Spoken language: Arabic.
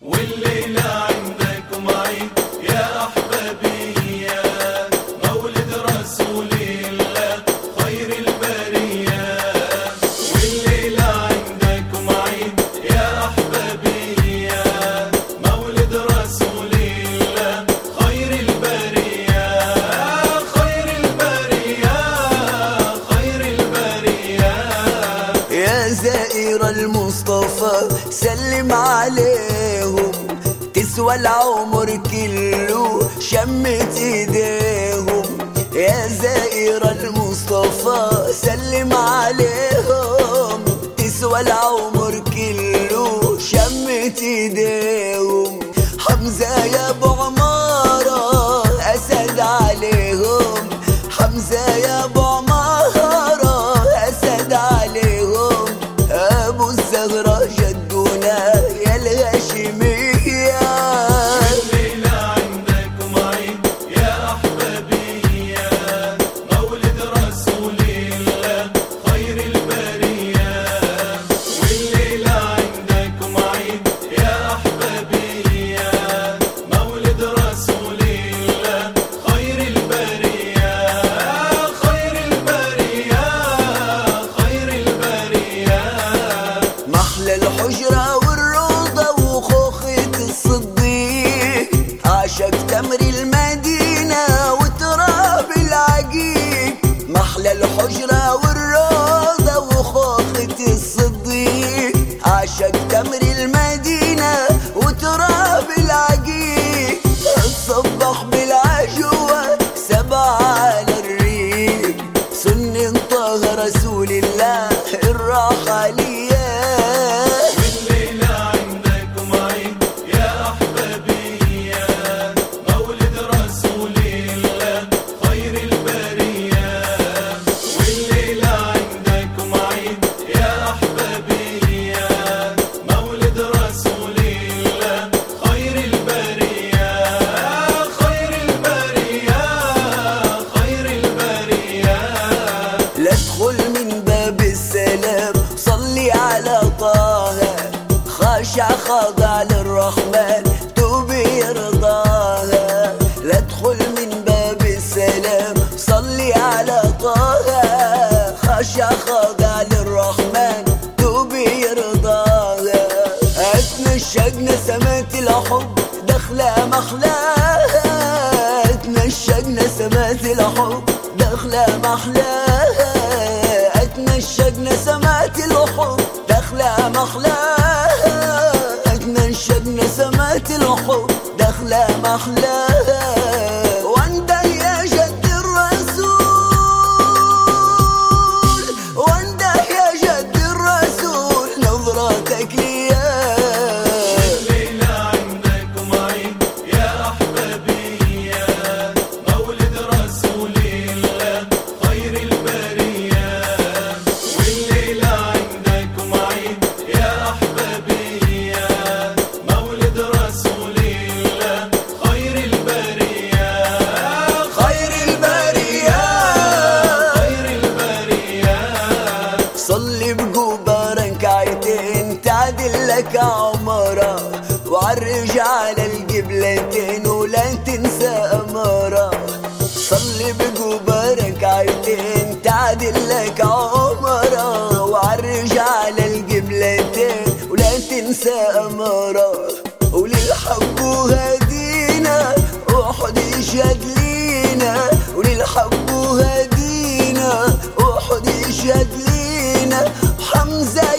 والليلة سلم عليهم تسوى العمر كله شمت إيديهم. يا زائر المصطفى سلم عليهم. تسوى العمر كله شمت إيديهم. حمزة يا أبو عمر. I'll be. الحب دخلة محلاها اتنشقنا سمات الحب. دخلة محلاها اتنشقنا سمات الحب. دخلة محلاها اتنشقنا سمات الحب. دخلة محلاها لا تنسى أمارة. صلي بجبرك عيتين تعدل لك عمرك وعرج على القبلتين ولا تنسى أمارة. وللحب هدينا أحد يشهد لينا. وللحب هدينا أحد يشهد لينا. حمزة